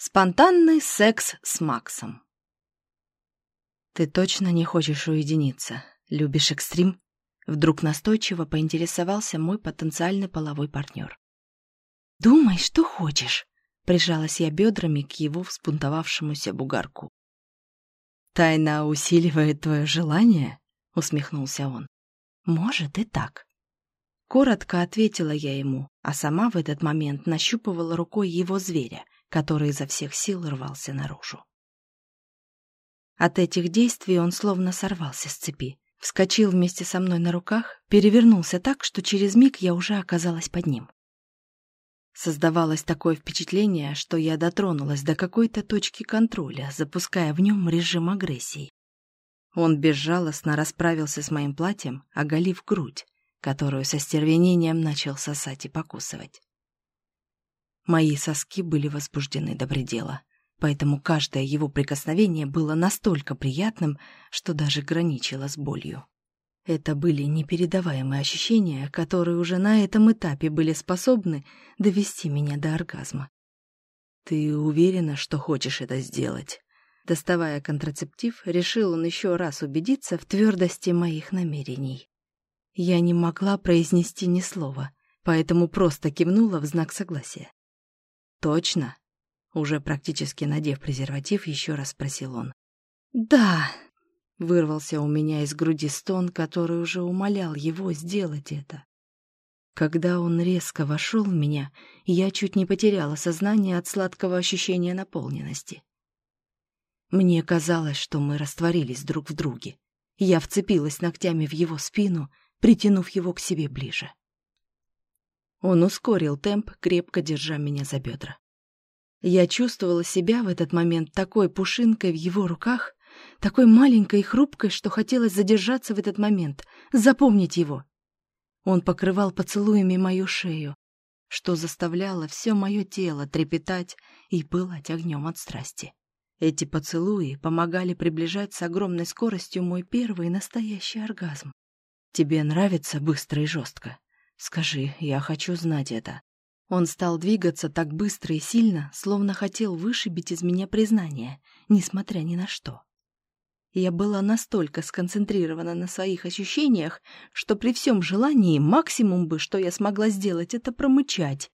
Спонтанный секс с Максом. «Ты точно не хочешь уединиться? Любишь экстрим?» Вдруг настойчиво поинтересовался мой потенциальный половой партнер. «Думай, что хочешь», — прижалась я бедрами к его взбунтовавшемуся бугарку. «Тайна усиливает твое желание?» — усмехнулся он. «Может и так». Коротко ответила я ему, а сама в этот момент нащупывала рукой его зверя — который изо всех сил рвался наружу. От этих действий он словно сорвался с цепи, вскочил вместе со мной на руках, перевернулся так, что через миг я уже оказалась под ним. Создавалось такое впечатление, что я дотронулась до какой-то точки контроля, запуская в нем режим агрессии. Он безжалостно расправился с моим платьем, оголив грудь, которую со стервенением начал сосать и покусывать. Мои соски были возбуждены до предела, поэтому каждое его прикосновение было настолько приятным, что даже граничило с болью. Это были непередаваемые ощущения, которые уже на этом этапе были способны довести меня до оргазма. «Ты уверена, что хочешь это сделать?» Доставая контрацептив, решил он еще раз убедиться в твердости моих намерений. Я не могла произнести ни слова, поэтому просто кивнула в знак согласия. «Точно?» Уже практически надев презерватив, еще раз спросил он. «Да!» — вырвался у меня из груди стон, который уже умолял его сделать это. Когда он резко вошел в меня, я чуть не потеряла сознание от сладкого ощущения наполненности. Мне казалось, что мы растворились друг в друге. Я вцепилась ногтями в его спину, притянув его к себе ближе. Он ускорил темп, крепко держа меня за бедра. Я чувствовала себя в этот момент такой пушинкой в его руках, такой маленькой и хрупкой, что хотелось задержаться в этот момент, запомнить его. Он покрывал поцелуями мою шею, что заставляло все мое тело трепетать и пылать огнем от страсти. Эти поцелуи помогали приближать с огромной скоростью мой первый настоящий оргазм. «Тебе нравится быстро и жестко?» Скажи, я хочу знать это. Он стал двигаться так быстро и сильно, словно хотел вышибить из меня признание, несмотря ни на что. Я была настолько сконцентрирована на своих ощущениях, что при всем желании максимум бы, что я смогла сделать, это промычать.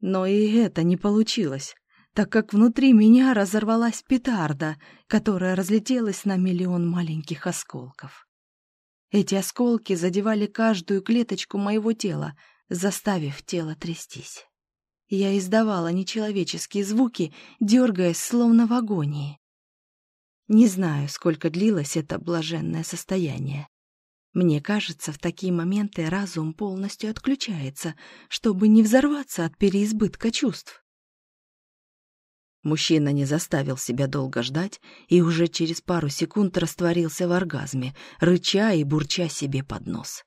Но и это не получилось, так как внутри меня разорвалась петарда, которая разлетелась на миллион маленьких осколков. Эти осколки задевали каждую клеточку моего тела, заставив тело трястись. Я издавала нечеловеческие звуки, дергаясь, словно в агонии. Не знаю, сколько длилось это блаженное состояние. Мне кажется, в такие моменты разум полностью отключается, чтобы не взорваться от переизбытка чувств. Мужчина не заставил себя долго ждать и уже через пару секунд растворился в оргазме, рыча и бурча себе под нос.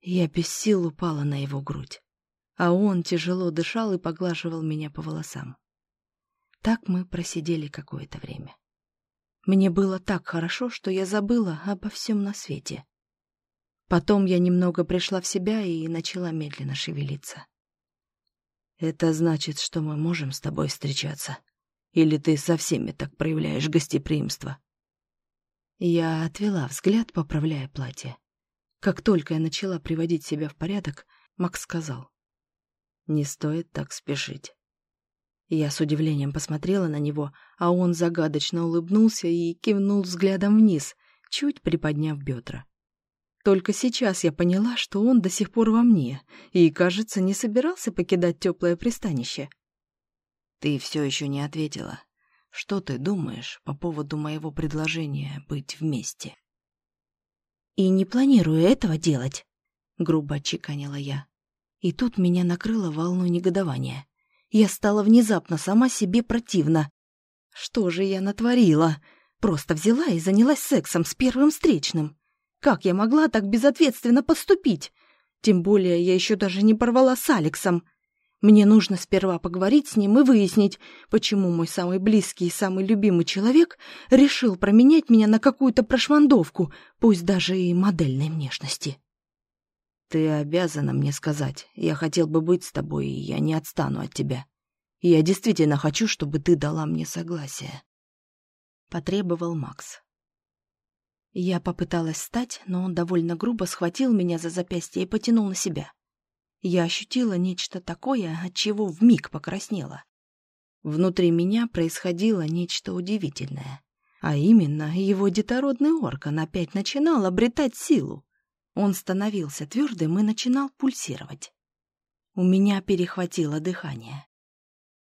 Я без сил упала на его грудь, а он тяжело дышал и поглаживал меня по волосам. Так мы просидели какое-то время. Мне было так хорошо, что я забыла обо всем на свете. Потом я немного пришла в себя и начала медленно шевелиться. «Это значит, что мы можем с тобой встречаться? Или ты со всеми так проявляешь гостеприимство?» Я отвела взгляд, поправляя платье. Как только я начала приводить себя в порядок, Макс сказал. «Не стоит так спешить». Я с удивлением посмотрела на него, а он загадочно улыбнулся и кивнул взглядом вниз, чуть приподняв бедра. Только сейчас я поняла, что он до сих пор во мне и, кажется, не собирался покидать теплое пристанище. «Ты все еще не ответила. Что ты думаешь по поводу моего предложения быть вместе?» «И не планирую этого делать», — грубо отчеканила я. И тут меня накрыло волной негодования. Я стала внезапно сама себе противна. Что же я натворила? Просто взяла и занялась сексом с первым встречным. Как я могла так безответственно поступить? Тем более я еще даже не порвала с Алексом. Мне нужно сперва поговорить с ним и выяснить, почему мой самый близкий и самый любимый человек решил променять меня на какую-то прошмандовку, пусть даже и модельной внешности. «Ты обязана мне сказать. Я хотел бы быть с тобой, и я не отстану от тебя. Я действительно хочу, чтобы ты дала мне согласие. Потребовал Макс. Я попыталась встать, но он довольно грубо схватил меня за запястье и потянул на себя. Я ощутила нечто такое, от чего вмиг покраснела. Внутри меня происходило нечто удивительное. А именно, его детородный орган опять начинал обретать силу. Он становился твердым и начинал пульсировать. У меня перехватило дыхание.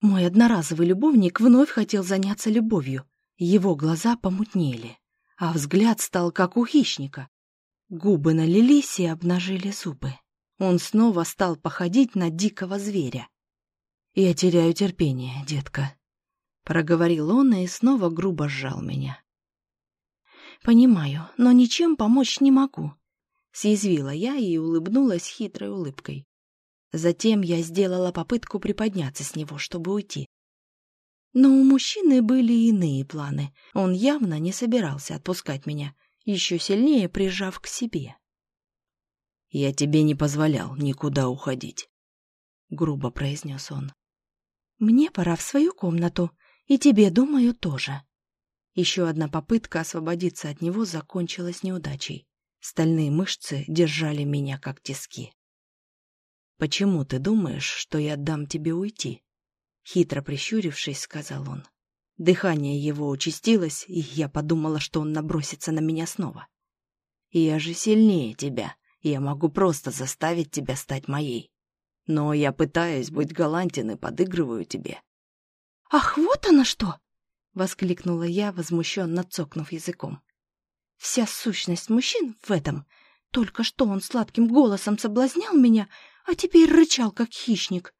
Мой одноразовый любовник вновь хотел заняться любовью. Его глаза помутнели, а взгляд стал как у хищника. Губы налились и обнажили зубы. Он снова стал походить на дикого зверя. «Я теряю терпение, детка», Проговорил он и снова грубо сжал меня. «Понимаю, но ничем помочь не могу», — съязвила я и улыбнулась хитрой улыбкой. Затем я сделала попытку приподняться с него, чтобы уйти. Но у мужчины были иные планы. Он явно не собирался отпускать меня, еще сильнее прижав к себе. «Я тебе не позволял никуда уходить», — грубо произнес он. «Мне пора в свою комнату», и тебе, думаю, тоже. Еще одна попытка освободиться от него закончилась неудачей. Стальные мышцы держали меня как тиски. «Почему ты думаешь, что я дам тебе уйти?» Хитро прищурившись, сказал он. Дыхание его участилось, и я подумала, что он набросится на меня снова. «Я же сильнее тебя. Я могу просто заставить тебя стать моей. Но я пытаюсь быть галантен и подыгрываю тебе. «Ах, вот оно что!» — воскликнула я, возмущенно цокнув языком. «Вся сущность мужчин в этом. Только что он сладким голосом соблазнял меня, а теперь рычал, как хищник».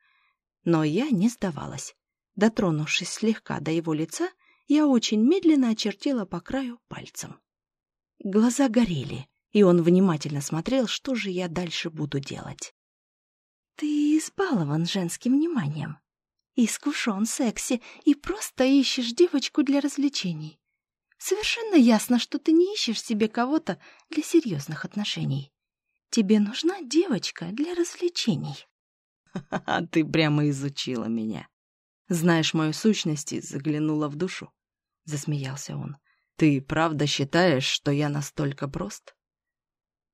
Но я не сдавалась. Дотронувшись слегка до его лица, я очень медленно очертила по краю пальцем. Глаза горели, и он внимательно смотрел, что же я дальше буду делать. «Ты избалован женским вниманием», искушен секси и просто ищешь девочку для развлечений. Совершенно ясно, что ты не ищешь себе кого-то для серьезных отношений. Тебе нужна девочка для развлечений. Ты прямо изучила меня. Знаешь мою сущность и заглянула в душу. Засмеялся он. Ты правда считаешь, что я настолько прост?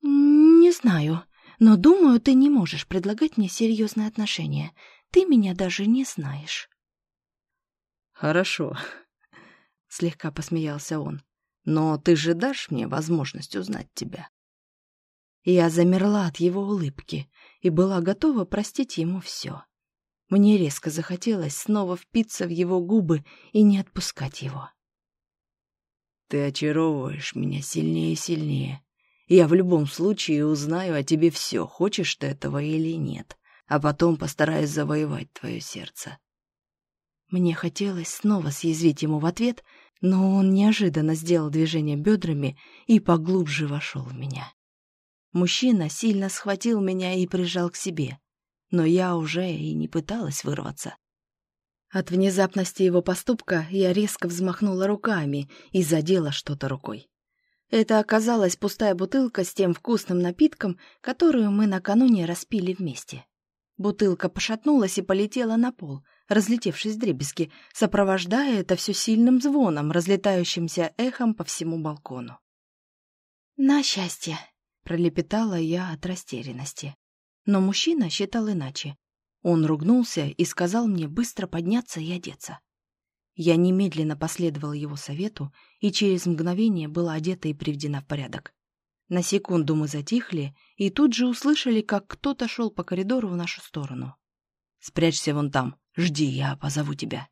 Не знаю, но думаю, ты не можешь предлагать мне серьезные отношения. Ты меня даже не знаешь. Хорошо, слегка посмеялся он. Но ты же дашь мне возможность узнать тебя. Я замерла от его улыбки и была готова простить ему все. Мне резко захотелось снова впиться в его губы и не отпускать его. Ты очаровываешь меня сильнее и сильнее. Я в любом случае узнаю о тебе все, хочешь ты этого или нет а потом постараюсь завоевать твое сердце. Мне хотелось снова съязвить ему в ответ, но он неожиданно сделал движение бедрами и поглубже вошел в меня. Мужчина сильно схватил меня и прижал к себе, но я уже и не пыталась вырваться. От внезапности его поступка я резко взмахнула руками и задела что-то рукой. Это оказалась пустая бутылка с тем вкусным напитком, которую мы накануне распили вместе. Бутылка пошатнулась и полетела на пол, разлетевшись дребезги, сопровождая это все сильным звоном, разлетающимся эхом по всему балкону. «На счастье!» — пролепетала я от растерянности. Но мужчина считал иначе. Он ругнулся и сказал мне быстро подняться и одеться. Я немедленно последовала его совету и через мгновение была одета и приведена в порядок. На секунду мы затихли и тут же услышали, как кто-то шел по коридору в нашу сторону. «Спрячься вон там, жди, я позову тебя».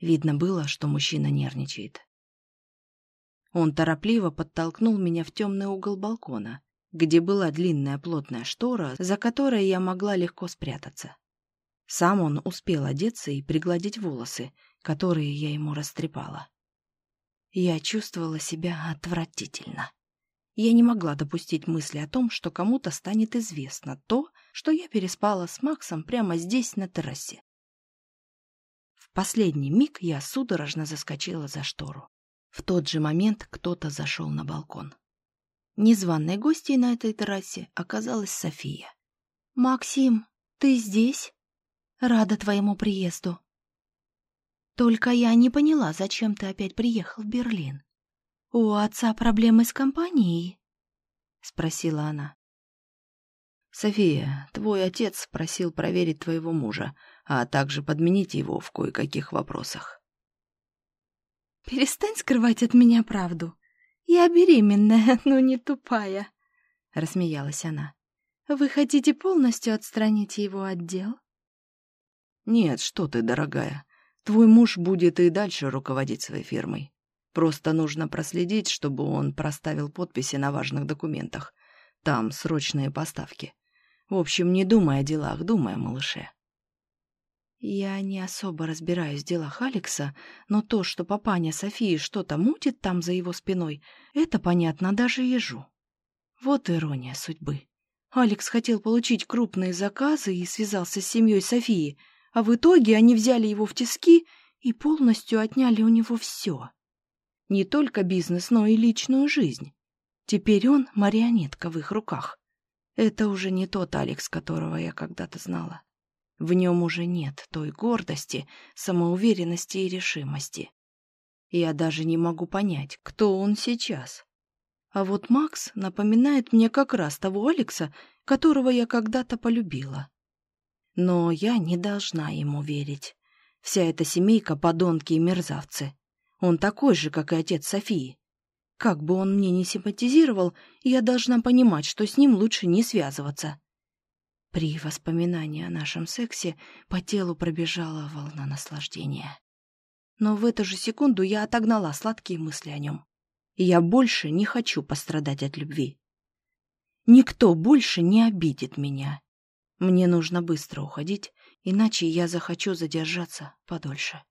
Видно было, что мужчина нервничает. Он торопливо подтолкнул меня в темный угол балкона, где была длинная плотная штора, за которой я могла легко спрятаться. Сам он успел одеться и пригладить волосы, которые я ему растрепала. Я чувствовала себя отвратительно. Я не могла допустить мысли о том, что кому-то станет известно то, что я переспала с Максом прямо здесь, на террасе. В последний миг я судорожно заскочила за штору. В тот же момент кто-то зашел на балкон. Незваной гостьей на этой террасе оказалась София. «Максим, ты здесь? Рада твоему приезду». Только я не поняла, зачем ты опять приехал в Берлин. У отца проблемы с компанией? Спросила она. София, твой отец просил проверить твоего мужа, а также подменить его в кое-каких вопросах. Перестань скрывать от меня правду. Я беременная, но не тупая, рассмеялась она. Вы хотите полностью отстранить его от дел? Нет, что ты, дорогая. Твой муж будет и дальше руководить своей фирмой. Просто нужно проследить, чтобы он проставил подписи на важных документах. Там срочные поставки. В общем, не думай о делах, думай о малыше. Я не особо разбираюсь в делах Алекса, но то, что папаня Софии что-то мутит там за его спиной, это понятно даже ежу. Вот ирония судьбы. Алекс хотел получить крупные заказы и связался с семьей Софии, а в итоге они взяли его в тиски и полностью отняли у него все. Не только бизнес, но и личную жизнь. Теперь он марионетка в их руках. Это уже не тот Алекс, которого я когда-то знала. В нем уже нет той гордости, самоуверенности и решимости. Я даже не могу понять, кто он сейчас. А вот Макс напоминает мне как раз того Алекса, которого я когда-то полюбила. Но я не должна ему верить. Вся эта семейка — подонки и мерзавцы. Он такой же, как и отец Софии. Как бы он мне не симпатизировал, я должна понимать, что с ним лучше не связываться. При воспоминании о нашем сексе по телу пробежала волна наслаждения. Но в эту же секунду я отогнала сладкие мысли о нем. Я больше не хочу пострадать от любви. Никто больше не обидит меня. Мне нужно быстро уходить, иначе я захочу задержаться подольше.